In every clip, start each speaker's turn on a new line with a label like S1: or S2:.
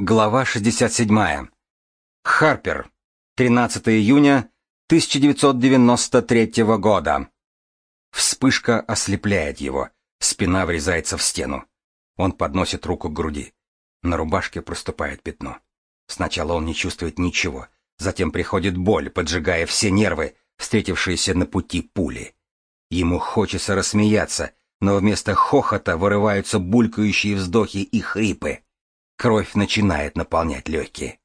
S1: Глава 67. Харпер. 13 июня 1993 года. Вспышка ослепляет его. Спина врезается в стену. Он подносит руку к груди. На рубашке проступает пятно. Сначала он не чувствует ничего. Затем приходит боль, поджигая все нервы, встретившиеся на пути пули. Ему хочется рассмеяться, но вместо хохота вырываются булькающие вздохи и хрипы. Кровь начинает наполнять легкие.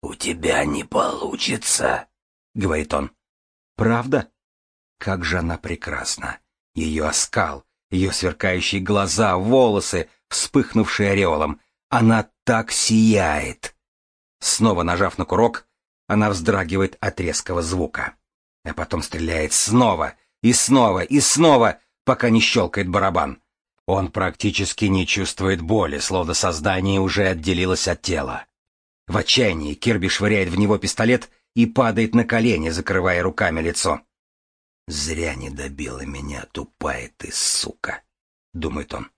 S1: «У тебя не получится», — говорит он. «Правда? Как же она прекрасна! Ее оскал, ее сверкающие глаза, волосы, вспыхнувшие ореолом. Она так сияет!» Снова нажав на курок, она вздрагивает от резкого звука. А потом стреляет снова, и снова, и снова, пока не щелкает барабан. Он практически не чувствует боли, словно создание уже отделилось от тела. В отчаянии Кирби швыряет в него пистолет и падает на колени, закрывая руками лицо. «Зря не добила меня, тупая ты сука!» — думает он.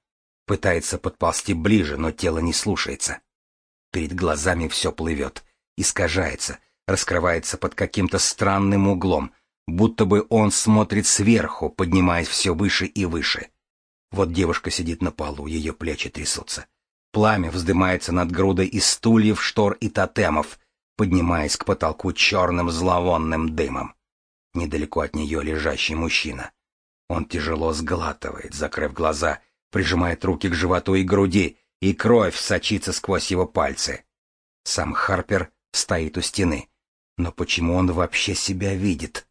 S1: Пытается подползти ближе, но тело не слушается. Перед глазами все плывет, искажается, раскрывается под каким-то странным углом, будто бы он смотрит сверху, поднимаясь все выше и выше. Вот девушка сидит на полу, ее плечи трясутся. Пламя вздымается над грудой из стульев, штор и тотемов, поднимаясь к потолку черным зловонным дымом. Недалеко от нее лежащий мужчина. Он тяжело сглатывает, закрыв глаза, прижимает руки к животу и груди, и кровь сочится сквозь его пальцы. Сам Харпер стоит у стены. Но почему он вообще себя видит?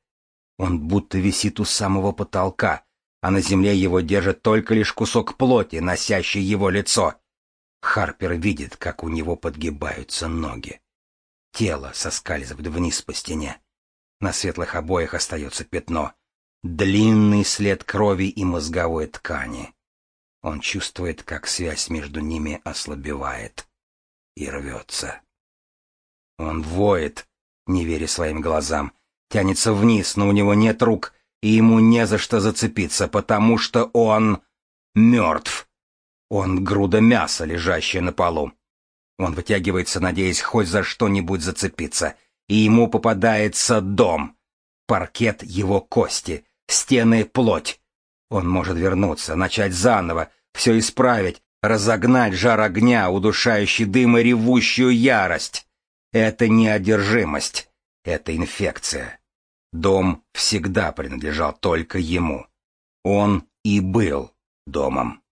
S1: Он будто висит у самого потолка, а на земле его держит только лишь кусок плоти, носящий его лицо. Харпер видит, как у него подгибаются ноги. Тело соскальзывает вниз по стене. На светлых обоях остается пятно. Длинный след крови и мозговой ткани. Он чувствует, как связь между ними ослабевает и рвется. Он воет, не веря своим глазам, тянется вниз, но у него нет рук, и ему не за что зацепиться, потому что он мертв. Он груда мяса, лежащая на полу. Он вытягивается, надеясь хоть за что-нибудь зацепиться, и ему попадается дом. Паркет его кости, стены плоть. Он может вернуться, начать заново, все исправить, разогнать жар огня, удушающий дым и ревущую ярость. Это не одержимость, это инфекция. Дом всегда принадлежал только ему. Он и был домом.